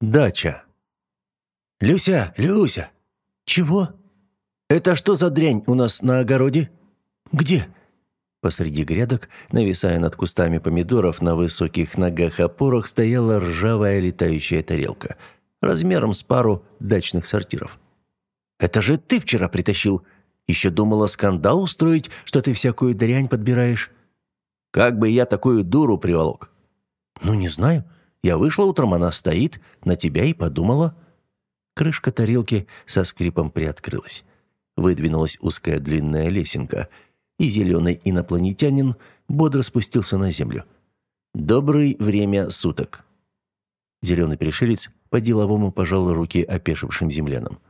Дача. «Люся, Люся!» «Чего?» «Это что за дрянь у нас на огороде?» «Где?» Посреди грядок, нависая над кустами помидоров, на высоких ногах-опорах стояла ржавая летающая тарелка, размером с пару дачных сортиров. «Это же ты вчера притащил. Еще думала скандал устроить, что ты всякую дрянь подбираешь. Как бы я такую дуру приволок?» «Ну, не знаю. Я вышла утром, она стоит, на тебя и подумала». Крышка тарелки со скрипом приоткрылась. Выдвинулась узкая длинная лесенка, и зеленый инопланетянин бодро спустился на землю. «Добрый время суток». Зеленый пришелец по-деловому пожал руки опешившим землянам.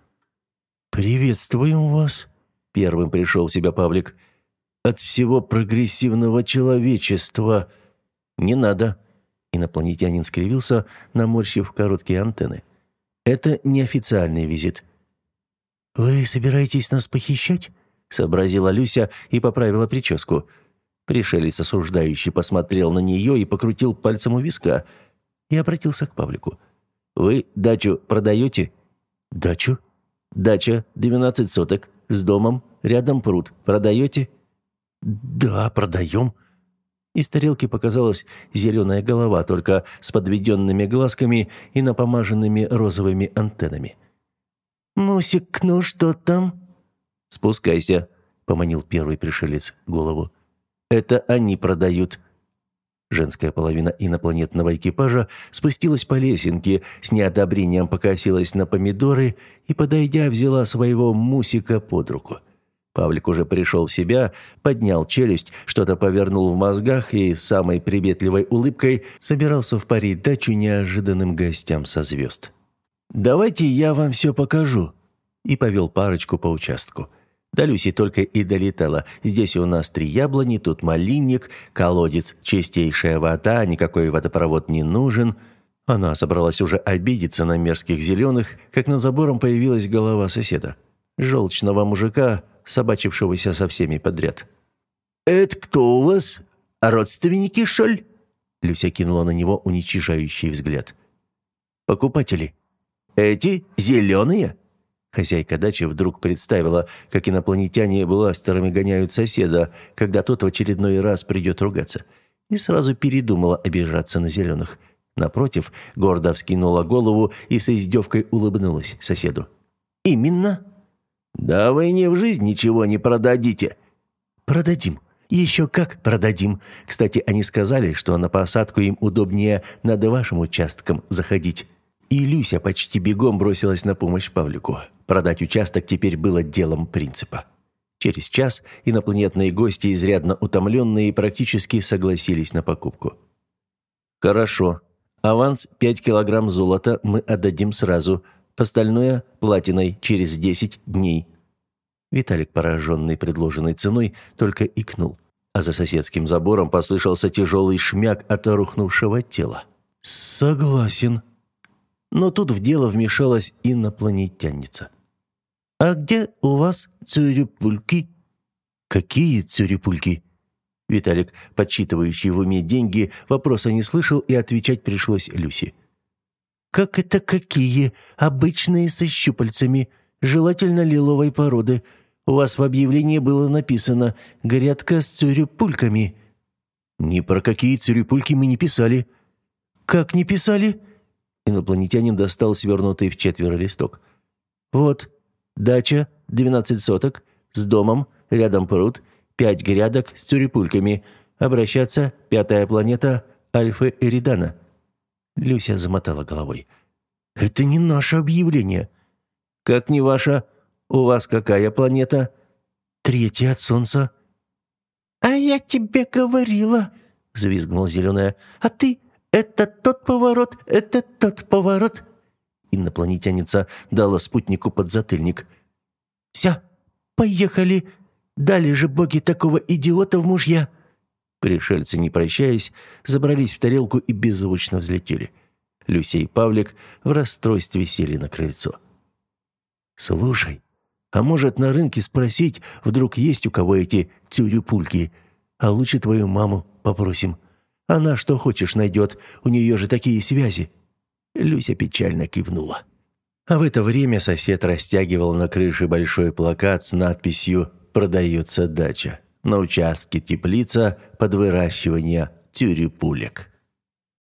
«Приветствуем вас», — первым пришел в себя Павлик. «От всего прогрессивного человечества...» «Не надо», — инопланетянин скривился, наморщив короткие антенны. «Это неофициальный визит». «Вы собираетесь нас похищать?» — сообразила Люся и поправила прическу. Пришелец осуждающий посмотрел на нее и покрутил пальцем у виска. И обратился к Павлику. «Вы дачу продаете?» «Дачу?» «Дача, 12 соток, с домом, рядом пруд. Продаете?» «Да, продаем». Из тарелки показалась зеленая голова, только с подведенными глазками и напомаженными розовыми антеннами. «Мусик, ну что там?» «Спускайся», — поманил первый пришелец голову. «Это они продают». Женская половина инопланетного экипажа спустилась по лесенке, с неодобрением покосилась на помидоры и, подойдя, взяла своего Мусика под руку. Павлик уже пришел в себя, поднял челюсть, что-то повернул в мозгах и с самой приветливой улыбкой собирался впарить дачу неожиданным гостям со звезд. «Давайте я вам все покажу», и повел парочку по участку. До Люси только и долетала. Здесь у нас три яблони, тут малинник, колодец, чистейшая вода, никакой водопровод не нужен. Она собралась уже обидеться на мерзких зеленых, как над забором появилась голова соседа. Желчного мужика, собачившегося со всеми подряд. «Это кто у вас? Родственники, шоль?» Люся кинула на него уничижающий взгляд. «Покупатели. Эти зеленые?» Хозяйка дачи вдруг представила, как инопланетяне бластерами гоняют соседа, когда тот в очередной раз придет ругаться. И сразу передумала обижаться на зеленых. Напротив, гордо вскинула голову и с издевкой улыбнулась соседу. «Именно?» «Да вы не в жизнь ничего не продадите». «Продадим. Еще как продадим. Кстати, они сказали, что на посадку им удобнее над вашим участком заходить». И Люся почти бегом бросилась на помощь Павлику. Продать участок теперь было делом принципа. Через час инопланетные гости, изрядно утомленные, практически согласились на покупку. «Хорошо. Аванс 5 килограмм золота мы отдадим сразу. Остальное – платиной через 10 дней». Виталик, пораженный предложенной ценой, только икнул, а за соседским забором послышался тяжелый шмяк от рухнувшего тела. «Согласен», но тут в дело вмешалась инопланетянница. «А где у вас цюрюпульки?» «Какие цюрюпульки?» Виталик, подсчитывающий в уме деньги, вопроса не слышал, и отвечать пришлось Люси. «Как это какие? Обычные со щупальцами, желательно лиловой породы. У вас в объявлении было написано «Грядка с цюрюпульками». «Ни про какие цюрюпульки мы не писали». «Как не писали?» Инопланетянин достал свернутый в четверо листок. «Вот, дача, 12 соток, с домом, рядом пруд, пять грядок с цюрипульками. Обращаться, пятая планета, Альфа Эридана». Люся замотала головой. «Это не наше объявление». «Как не ваше? У вас какая планета?» «Третья от Солнца». «А я тебе говорила», — взвизгнула зеленая. «А ты «Это тот поворот, это тот поворот!» Инопланетяница дала спутнику подзатыльник. «Все, поехали! Дали же боги такого идиота в мужья!» Пришельцы, не прощаясь, забрались в тарелку и беззвучно взлетели. Люся и Павлик в расстройстве сели на крыльцо. «Слушай, а может на рынке спросить, вдруг есть у кого эти тюрюпульки? А лучше твою маму попросим. Она что хочешь найдет, у нее же такие связи». Люся печально кивнула. А в это время сосед растягивал на крыше большой плакат с надписью «Продается дача» на участке теплица под выращивание тюрюпулек.